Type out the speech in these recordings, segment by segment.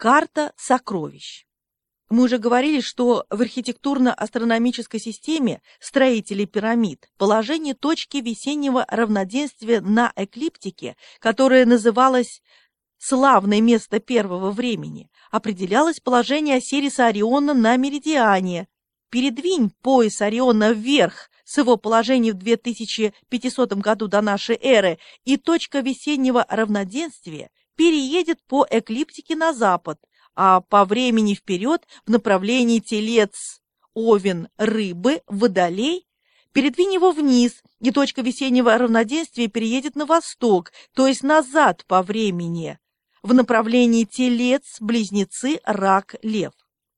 Карта сокровищ. Мы уже говорили, что в архитектурно-астрономической системе строителей пирамид положение точки весеннего равноденствия на эклиптике, которая называлась «славное место первого времени», определялось положение Осириса Ориона на меридиане. Передвинь пояс Ориона вверх с его положения в 2500 году до нашей эры, и точка весеннего равноденствия переедет по эклиптике на запад, а по времени вперед в направлении телец, овен, рыбы, водолей, передвинь его вниз, и точка весеннего равноденствия переедет на восток, то есть назад по времени, в направлении телец, близнецы, рак, лев.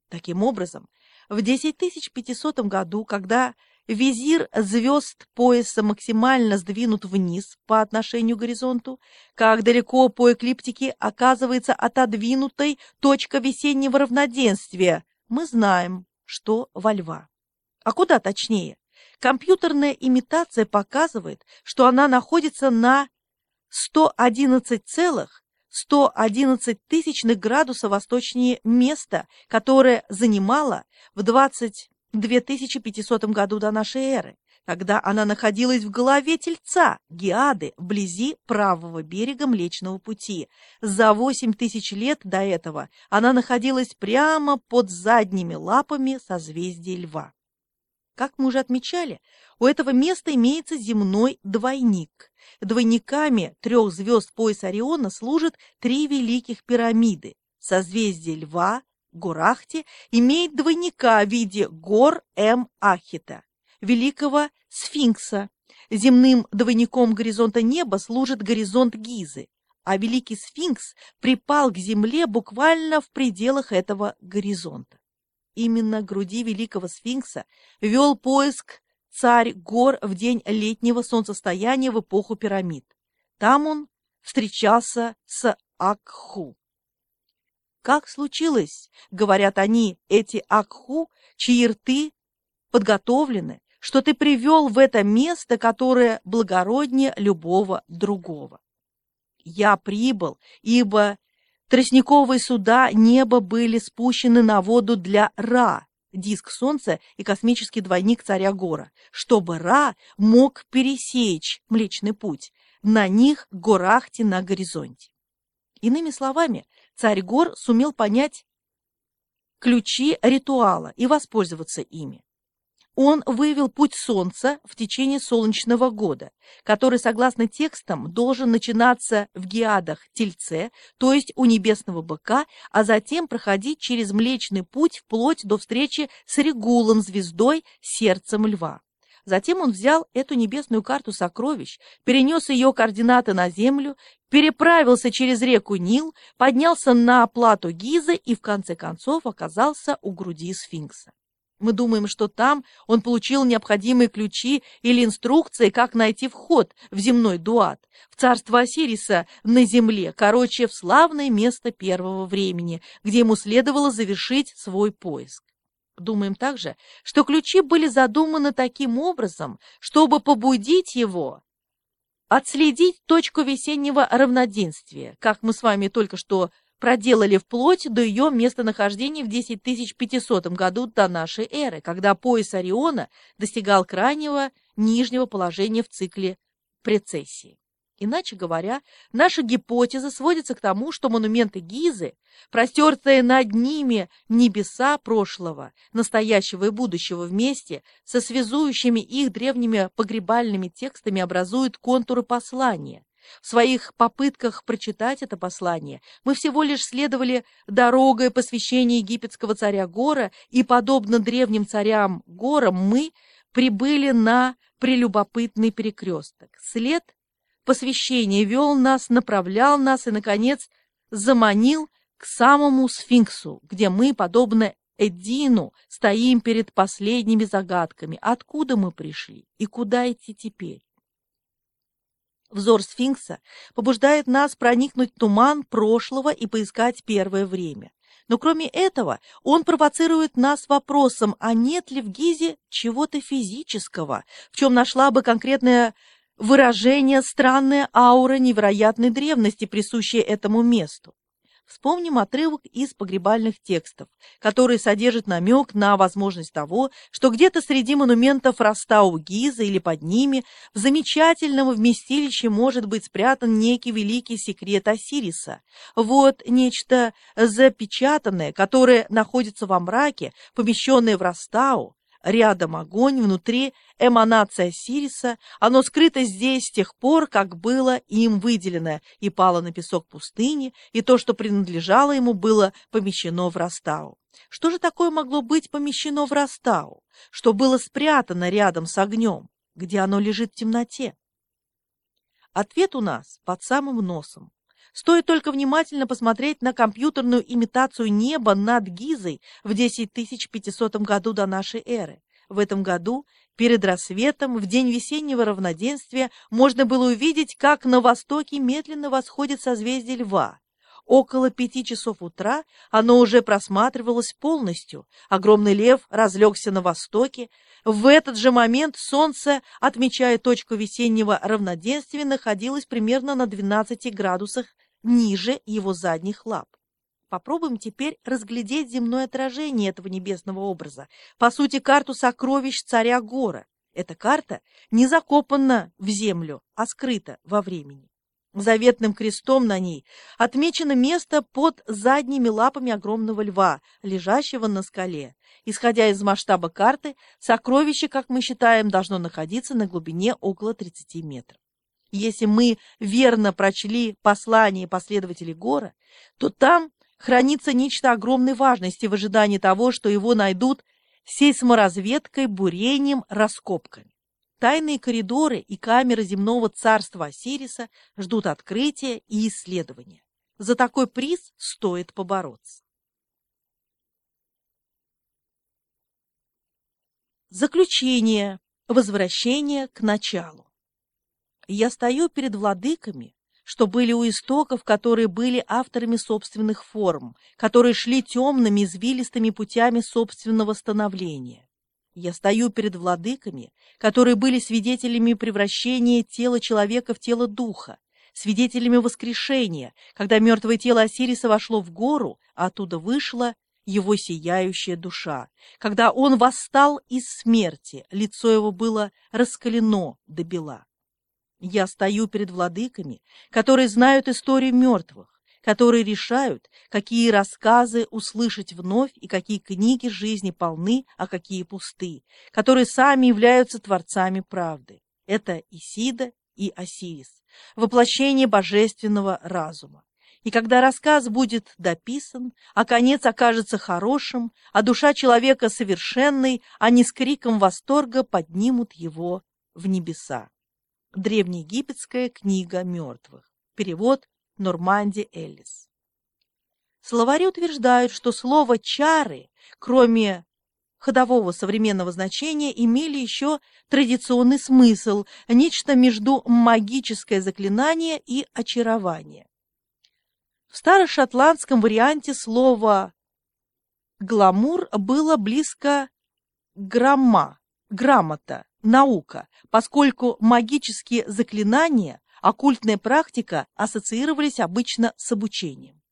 Таким образом, в 10500 году, когда Визир звезд пояса максимально сдвинут вниз по отношению к горизонту, как далеко по эклиптике оказывается отодвинутой точка весеннего равноденствия. Мы знаем, что во льва. А куда точнее? Компьютерная имитация показывает, что она находится на 111,111 тысячных градуса восточнее места, которое занимала в 20 2500 году до нашей эры, когда она находилась в голове тельца Геады вблизи правого берега Млечного Пути. За 8 тысяч лет до этого она находилась прямо под задними лапами созвездия Льва. Как мы уже отмечали, у этого места имеется земной двойник. Двойниками трех звезд пояса Ориона служат три великих пирамиды – созвездие Льва, Гурахти имеет двойника в виде гор М-Ахита, великого сфинкса. Земным двойником горизонта неба служит горизонт Гизы, а великий сфинкс припал к земле буквально в пределах этого горизонта. Именно к груди великого сфинкса вел поиск царь гор в день летнего солнцестояния в эпоху пирамид. Там он встречался с Акху. Как случилось, говорят они, эти Акху, чьи рты подготовлены, что ты привел в это место, которое благороднее любого другого. Я прибыл, ибо тростниковые суда неба были спущены на воду для Ра, диск Солнца и космический двойник царя Гора, чтобы Ра мог пересечь Млечный Путь, на них горахте на горизонте. Иными словами, царь Гор сумел понять ключи ритуала и воспользоваться ими. Он вывел путь Солнца в течение солнечного года, который, согласно текстам, должен начинаться в геадах Тельце, то есть у небесного быка, а затем проходить через Млечный путь вплоть до встречи с Регулом, звездой, сердцем льва. Затем он взял эту небесную карту сокровищ, перенес ее координаты на Землю, переправился через реку Нил, поднялся на плату Гизы и в конце концов оказался у груди сфинкса. Мы думаем, что там он получил необходимые ключи или инструкции, как найти вход в земной дуат, в царство Осириса на земле, короче, в славное место первого времени, где ему следовало завершить свой поиск. Думаем также, что ключи были задуманы таким образом, чтобы побудить его отследить точку весеннего равноденствия, как мы с вами только что проделали вплоть до ее местонахождения в 10500 году до нашей эры, когда пояс Ориона достигал крайнего нижнего положения в цикле прецессии. Иначе говоря, наша гипотеза сводится к тому, что монументы Гизы, простертые над ними небеса прошлого, настоящего и будущего вместе, со связующими их древними погребальными текстами образуют контуры послания. В своих попытках прочитать это послание мы всего лишь следовали дорогой посвящения египетского царя Гора, и, подобно древним царям Горам, мы прибыли на прелюбопытный перекресток. След посвящение вел нас, направлял нас и, наконец, заманил к самому сфинксу, где мы, подобно Эдину, стоим перед последними загадками, откуда мы пришли и куда идти теперь. Взор сфинкса побуждает нас проникнуть в туман прошлого и поискать первое время. Но кроме этого, он провоцирует нас вопросом, а нет ли в Гизе чего-то физического, в чем нашла бы конкретная выражение странная аура невероятной древности, присущая этому месту. Вспомним отрывок из погребальных текстов, который содержит намек на возможность того, что где-то среди монументов Растау Гиза или под ними в замечательном вместилище может быть спрятан некий великий секрет Осириса. Вот нечто запечатанное, которое находится во мраке, помещенное в Растау, Рядом огонь, внутри эманация Сириса. Оно скрыто здесь с тех пор, как было им выделено и пало на песок пустыни, и то, что принадлежало ему, было помещено в Растау. Что же такое могло быть помещено в Растау? Что было спрятано рядом с огнем, где оно лежит в темноте? Ответ у нас под самым носом. Стоит только внимательно посмотреть на компьютерную имитацию неба над Гизой в 10500 году до нашей эры. В этом году, перед рассветом, в день весеннего равноденствия, можно было увидеть, как на востоке медленно восходит созвездие Льва. Около пяти часов утра оно уже просматривалось полностью. Огромный лев разлегся на востоке. В этот же момент солнце, отмечая точку весеннего равноденствия, находилось примерно на 12 градусах ниже его задних лап. Попробуем теперь разглядеть земное отражение этого небесного образа, по сути, карту сокровищ царя Гора. Эта карта не закопана в землю, а скрыта во времени. Заветным крестом на ней отмечено место под задними лапами огромного льва, лежащего на скале. Исходя из масштаба карты, сокровище, как мы считаем, должно находиться на глубине около 30 метров. Если мы верно прочли послание последователей Гора, то там хранится нечто огромной важности в ожидании того, что его найдут сейсморазведкой, бурением, раскопками. Тайные коридоры и камеры земного царства Осириса ждут открытия и исследования. За такой приз стоит побороться. Заключение. Возвращение к началу. Я стою перед владыками, что были у истоков, которые были авторами собственных форм, которые шли темными, извилистыми путями собственного становления. Я стою перед владыками, которые были свидетелями превращения тела человека в тело духа, свидетелями воскрешения, когда мертвое тело Осириса вошло в гору, а оттуда вышла его сияющая душа. Когда он восстал из смерти, лицо его было раскалено до бела. Я стою перед владыками, которые знают историю мертвых, которые решают, какие рассказы услышать вновь и какие книги жизни полны, а какие пусты, которые сами являются творцами правды. Это Исида и Осирис, воплощение божественного разума. И когда рассказ будет дописан, а конец окажется хорошим, а душа человека совершенной, они с криком восторга поднимут его в небеса. Древнеегипетская книга мертвых. Перевод Норманди Эллис. Словари утверждают, что слово «чары», кроме ходового современного значения, имели еще традиционный смысл, нечто между магическое заклинание и очарование. В старошотландском варианте слова «гламур» было близко «грамма», «грамота», наука, поскольку магические заклинания, оккультная практика ассоциировались обычно с обучением.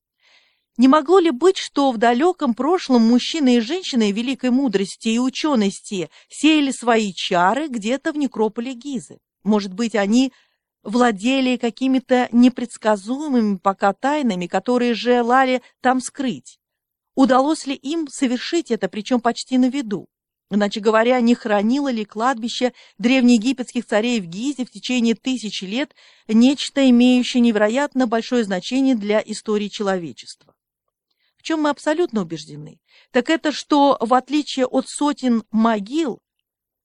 Не могло ли быть, что в далеком прошлом мужчины и женщины великой мудрости и учености сеяли свои чары где-то в некрополе Гизы? Может быть, они владели какими-то непредсказуемыми пока тайнами, которые желали там скрыть? Удалось ли им совершить это, причем почти на виду? Иначе говоря, не хранило ли кладбище древнеегипетских царей в Гизе в течение тысячи лет нечто, имеющее невероятно большое значение для истории человечества? В чем мы абсолютно убеждены? Так это, что в отличие от сотен могил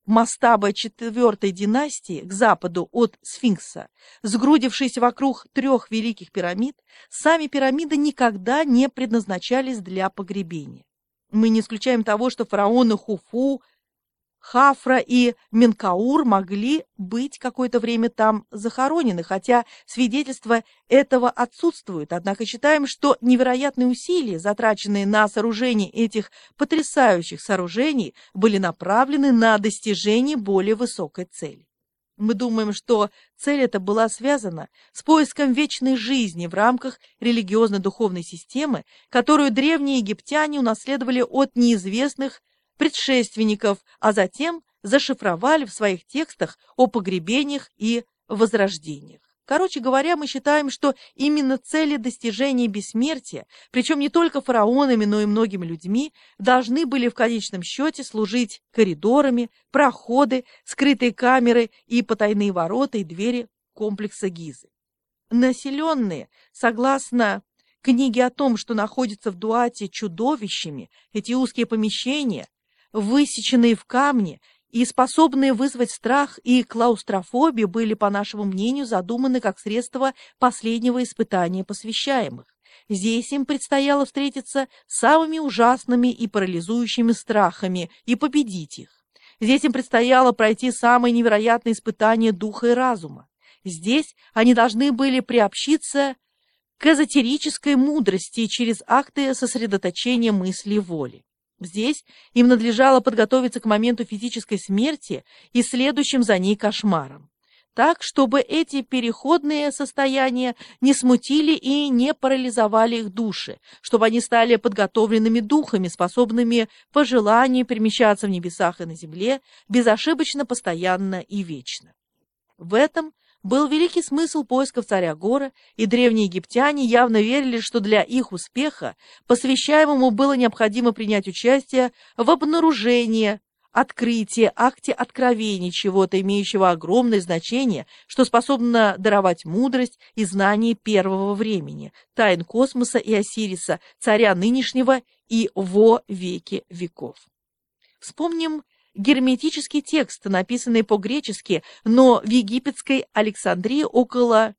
масштаба четвертой династии к западу от Сфинкса, сгрудившись вокруг трех великих пирамид, сами пирамиды никогда не предназначались для погребения. Мы не исключаем того, что фараоны Хуфу, Хафра и Менкаур могли быть какое-то время там захоронены, хотя свидетельства этого отсутствуют. Однако считаем, что невероятные усилия, затраченные на сооружение этих потрясающих сооружений, были направлены на достижение более высокой цели. Мы думаем, что цель эта была связана с поиском вечной жизни в рамках религиозно-духовной системы, которую древние египтяне унаследовали от неизвестных предшественников, а затем зашифровали в своих текстах о погребениях и возрождениях. Короче говоря, мы считаем, что именно цели достижения бессмертия, причем не только фараонами, но и многими людьми, должны были в конечном счете служить коридорами, проходы, скрытые камеры и потайные ворота и двери комплекса Гизы. Населенные, согласно книге о том, что находится в Дуате чудовищами, эти узкие помещения, высеченные в камне, и способные вызвать страх и клаустрофобию были, по нашему мнению, задуманы как средство последнего испытания посвящаемых. Здесь им предстояло встретиться с самыми ужасными и парализующими страхами и победить их. Здесь им предстояло пройти самые невероятные испытания духа и разума. Здесь они должны были приобщиться к эзотерической мудрости через акты сосредоточения мысли и воли. Здесь им надлежало подготовиться к моменту физической смерти и следующим за ней кошмарам. Так, чтобы эти переходные состояния не смутили и не парализовали их души, чтобы они стали подготовленными духами, способными по желанию перемещаться в небесах и на земле, безошибочно, постоянно и вечно. В этом был великий смысл поисков царя Гора, и древние египтяне явно верили, что для их успеха посвящаемому было необходимо принять участие в обнаружении, открытии, акте откровения чего-то, имеющего огромное значение, что способно даровать мудрость и знание первого времени, тайн космоса и Осириса, царя нынешнего и во веки веков. Вспомним герметический текст, написанный по-гречески, но в египетской Александрии около